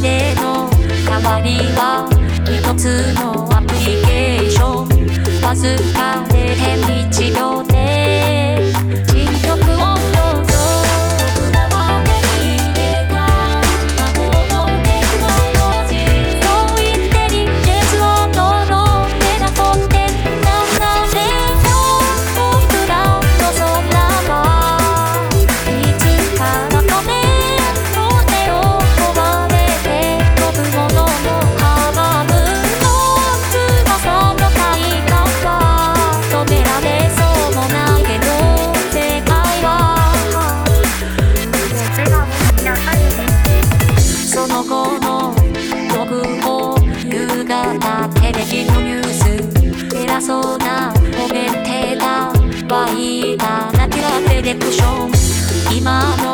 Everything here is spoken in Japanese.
たの代わりは一つのアプリケーション。わずか0.1秒そうなお弁当だ。ワイダナチュラディレクション。今の